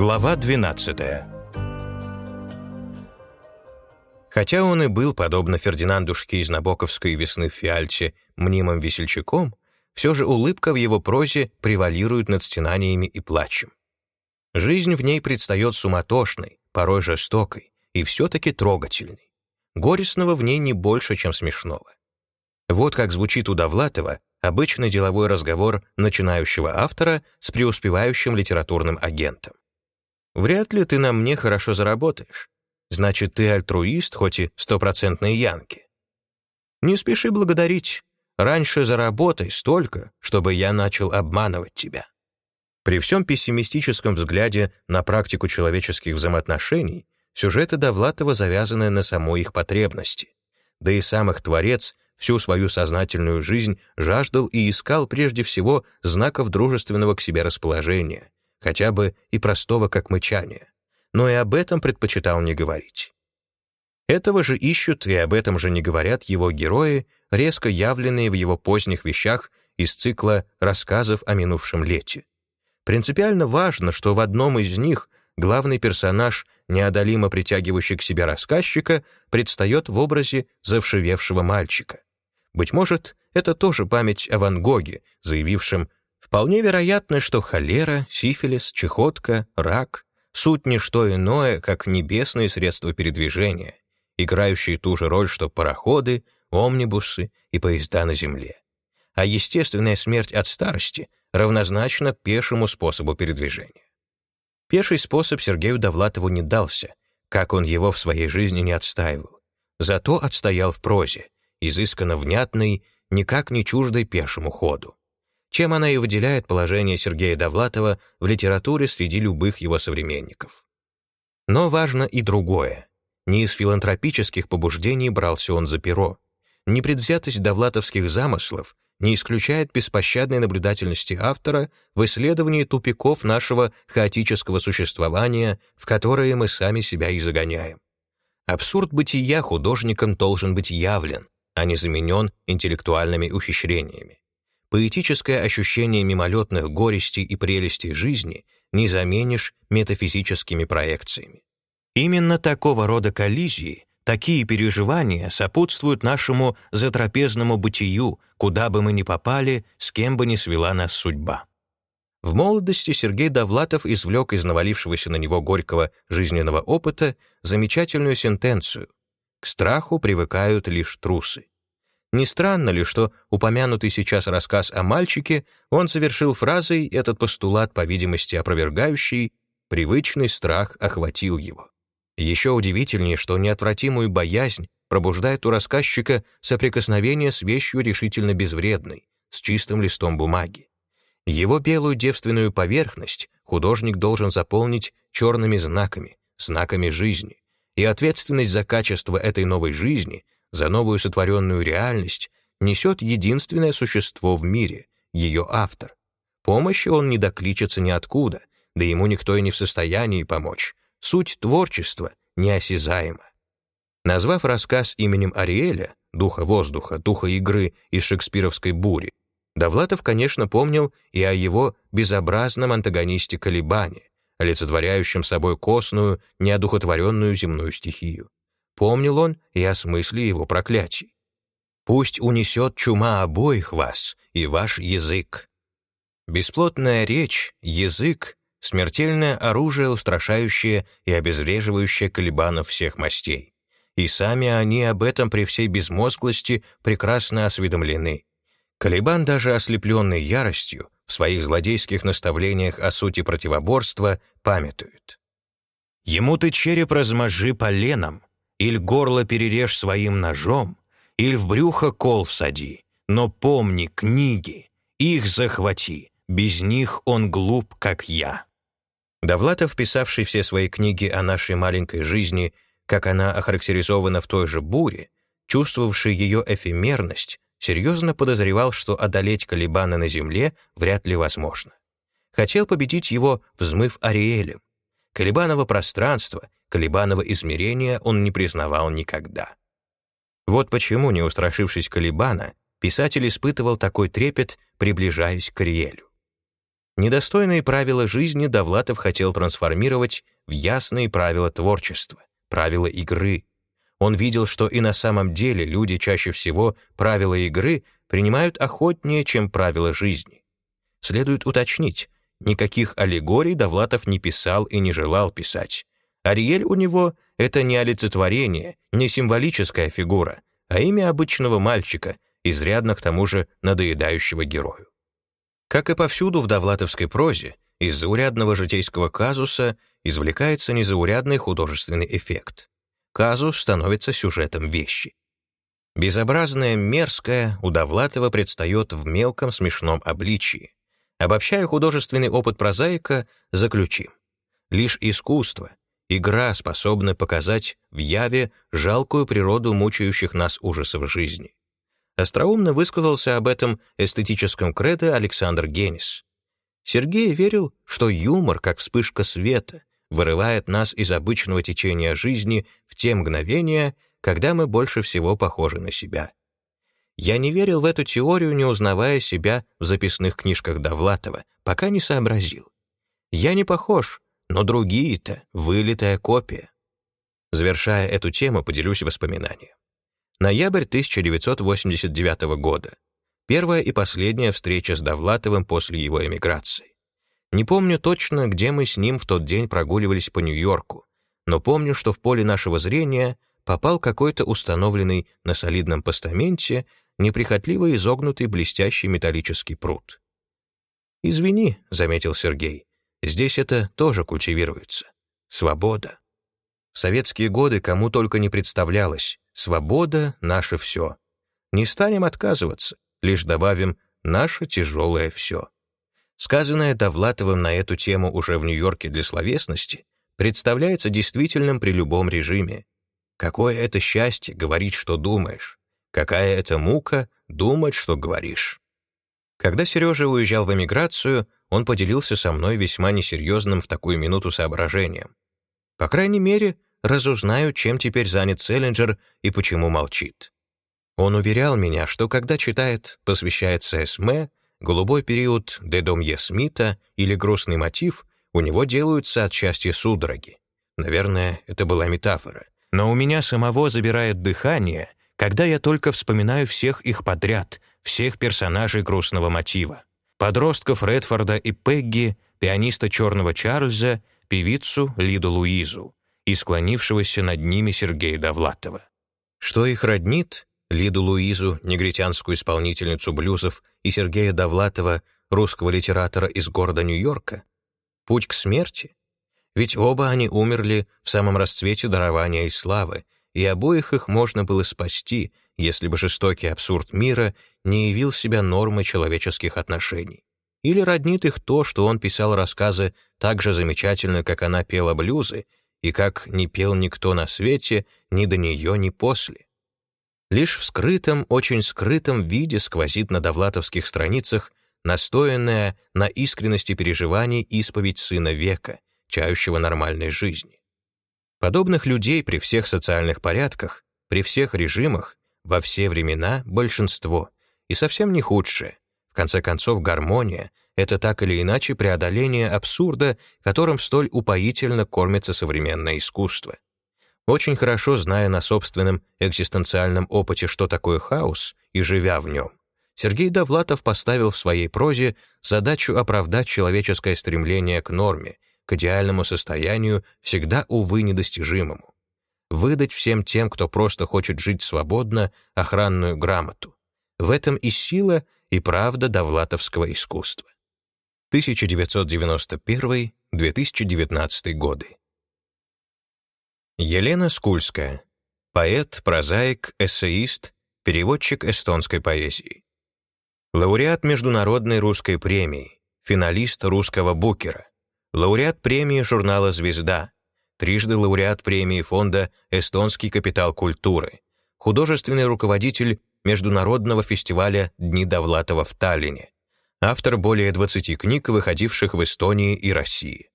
Глава 12 Хотя он и был, подобно Фердинандушке из Набоковской весны в Фиальте, мнимым весельчаком, все же улыбка в его прозе превалирует над стенаниями и плачем. Жизнь в ней предстает суматошной, порой жестокой и все-таки трогательной. Горестного в ней не больше, чем смешного. Вот как звучит у Довлатова обычный деловой разговор начинающего автора с преуспевающим литературным агентом. Вряд ли ты на мне хорошо заработаешь. Значит, ты альтруист, хоть и стопроцентный янки. Не спеши благодарить. Раньше заработай столько, чтобы я начал обманывать тебя. При всем пессимистическом взгляде на практику человеческих взаимоотношений, сюжеты Довлатова завязаны на самой их потребности. Да и сам их творец всю свою сознательную жизнь жаждал и искал прежде всего знаков дружественного к себе расположения, хотя бы и простого как мычание, но и об этом предпочитал не говорить. Этого же ищут и об этом же не говорят его герои, резко явленные в его поздних вещах из цикла рассказов о минувшем лете. Принципиально важно, что в одном из них главный персонаж, неодолимо притягивающий к себе рассказчика, предстает в образе завшивевшего мальчика. Быть может, это тоже память о Ван Гоге, заявившем Вполне вероятно, что холера, сифилис, чехотка, рак — суть не что иное, как небесные средства передвижения, играющие ту же роль, что пароходы, омнибусы и поезда на земле. А естественная смерть от старости равнозначна пешему способу передвижения. Пеший способ Сергею Довлатову не дался, как он его в своей жизни не отстаивал. Зато отстоял в прозе, изысканно внятный, никак не чуждой пешему ходу чем она и выделяет положение Сергея Довлатова в литературе среди любых его современников. Но важно и другое. Не из филантропических побуждений брался он за перо. Непредвзятость довлатовских замыслов не исключает беспощадной наблюдательности автора в исследовании тупиков нашего хаотического существования, в которые мы сами себя и загоняем. Абсурд бытия художником должен быть явлен, а не заменен интеллектуальными ухищрениями поэтическое ощущение мимолетных горестей и прелестей жизни не заменишь метафизическими проекциями. Именно такого рода коллизии, такие переживания сопутствуют нашему затрапезному бытию, куда бы мы ни попали, с кем бы ни свела нас судьба. В молодости Сергей Довлатов извлек из навалившегося на него горького жизненного опыта замечательную сентенцию «К страху привыкают лишь трусы». Не странно ли, что упомянутый сейчас рассказ о мальчике он совершил фразой этот постулат, по видимости, опровергающий, привычный страх охватил его. Еще удивительнее, что неотвратимую боязнь пробуждает у рассказчика соприкосновение с вещью решительно безвредной, с чистым листом бумаги. Его белую девственную поверхность художник должен заполнить черными знаками, знаками жизни, и ответственность за качество этой новой жизни за новую сотворенную реальность несет единственное существо в мире, ее автор. Помощи он не докличется ниоткуда, да ему никто и не в состоянии помочь. Суть творчества неосязаема. Назвав рассказ именем Ариэля, духа воздуха, духа игры из шекспировской бури, Довлатов, конечно, помнил и о его безобразном антагонисте Калибане, олицетворяющем собой косную, неодухотворенную земную стихию. Помнил он и о смысле его проклятий. «Пусть унесет чума обоих вас и ваш язык». Бесплотная речь, язык — смертельное оружие, устрашающее и обезвреживающее колебанов всех мастей. И сами они об этом при всей безмозглости прекрасно осведомлены. Калибан, даже ослепленный яростью, в своих злодейских наставлениях о сути противоборства памятует. «Ему ты череп размажи поленом, Иль горло перережь своим ножом, Иль в брюхо кол всади, но помни книги, их захвати, без них он глуп, как я». Довлатов, писавший все свои книги о нашей маленькой жизни, как она охарактеризована в той же буре, чувствовавший ее эфемерность, серьезно подозревал, что одолеть Калибана на земле вряд ли возможно. Хотел победить его, взмыв Ариэлем. Калибаново пространство Колебанова измерения он не признавал никогда. Вот почему, не устрашившись Колебана, писатель испытывал такой трепет, приближаясь к Риэлю. Недостойные правила жизни Довлатов хотел трансформировать в ясные правила творчества, правила игры. Он видел, что и на самом деле люди чаще всего правила игры принимают охотнее, чем правила жизни. Следует уточнить, никаких аллегорий Довлатов не писал и не желал писать. Ариэль у него — это не олицетворение, не символическая фигура, а имя обычного мальчика, изрядно к тому же надоедающего герою. Как и повсюду в довлатовской прозе, из заурядного житейского казуса извлекается незаурядный художественный эффект. Казус становится сюжетом вещи. Безобразное, мерзкое у Довлатова предстает в мелком смешном обличии. Обобщая художественный опыт прозаика, заключим. Лишь искусство, игра способна показать в яве жалкую природу мучающих нас ужасов жизни. Остроумно высказался об этом эстетическом кредо Александр Генис. Сергей верил, что юмор, как вспышка света, вырывает нас из обычного течения жизни в те мгновения, когда мы больше всего похожи на себя. Я не верил в эту теорию, не узнавая себя в записных книжках Довлатова, пока не сообразил. Я не похож, но другие-то — вылитая копия. Завершая эту тему, поделюсь воспоминанием. Ноябрь 1989 года. Первая и последняя встреча с Довлатовым после его эмиграции. Не помню точно, где мы с ним в тот день прогуливались по Нью-Йорку, но помню, что в поле нашего зрения попал какой-то установленный на солидном постаменте неприхотливо изогнутый блестящий металлический пруд. «Извини», — заметил Сергей, — «здесь это тоже культивируется. Свобода». В советские годы кому только не представлялось, Свобода — наше все. Не станем отказываться, лишь добавим «наше тяжелое все». Сказанное Довлатовым на эту тему уже в Нью-Йорке для словесности представляется действительным при любом режиме. Какое это счастье говорить, что думаешь. Какая это мука думать, что говоришь. Когда Сережа уезжал в эмиграцию, он поделился со мной весьма несерьезным в такую минуту соображением. По крайней мере, разузнаю, чем теперь занят Селлинджер и почему молчит. Он уверял меня, что когда читает, посвящается Эсме, голубой период Дедомье Смита или грустный мотив, у него делаются от счастья судороги. Наверное, это была метафора. Но у меня самого забирает дыхание, когда я только вспоминаю всех их подряд, всех персонажей грустного мотива. Подростков Редфорда и Пегги, пианиста Черного Чарльза, певицу Лиду Луизу и склонившегося над ними Сергея Довлатова. Что их роднит, Лиду Луизу, негритянскую исполнительницу блюзов, и Сергея Довлатова, русского литератора из города Нью-Йорка? Путь к смерти? Ведь оба они умерли в самом расцвете дарования и славы, и обоих их можно было спасти, если бы жестокий абсурд мира не явил себя нормой человеческих отношений. Или роднит их то, что он писал рассказы так же замечательно, как она пела блюзы, и как не пел никто на свете ни до нее, ни после. Лишь в скрытом, очень скрытом виде сквозит на довлатовских страницах настоянная на искренности переживаний исповедь сына века, чающего нормальной жизни. Подобных людей при всех социальных порядках, при всех режимах, во все времена большинство, и совсем не худшее. В конце концов, гармония это так или иначе преодоление абсурда, которым столь упоительно кормится современное искусство. Очень хорошо зная на собственном экзистенциальном опыте, что такое хаос, и живя в нем, Сергей Довлатов поставил в своей прозе задачу оправдать человеческое стремление к норме, к идеальному состоянию, всегда, увы, недостижимому. Выдать всем тем, кто просто хочет жить свободно, охранную грамоту. В этом и сила, и правда довлатовского искусства. 1991-2019 годы. Елена Скульская. Поэт, прозаик, эссеист, переводчик эстонской поэзии. Лауреат Международной русской премии, финалист русского букера, лауреат премии журнала «Звезда», трижды лауреат премии фонда «Эстонский капитал культуры», художественный руководитель Международного фестиваля «Дни Довлатова» в Таллине, автор более 20 книг, выходивших в Эстонии и России.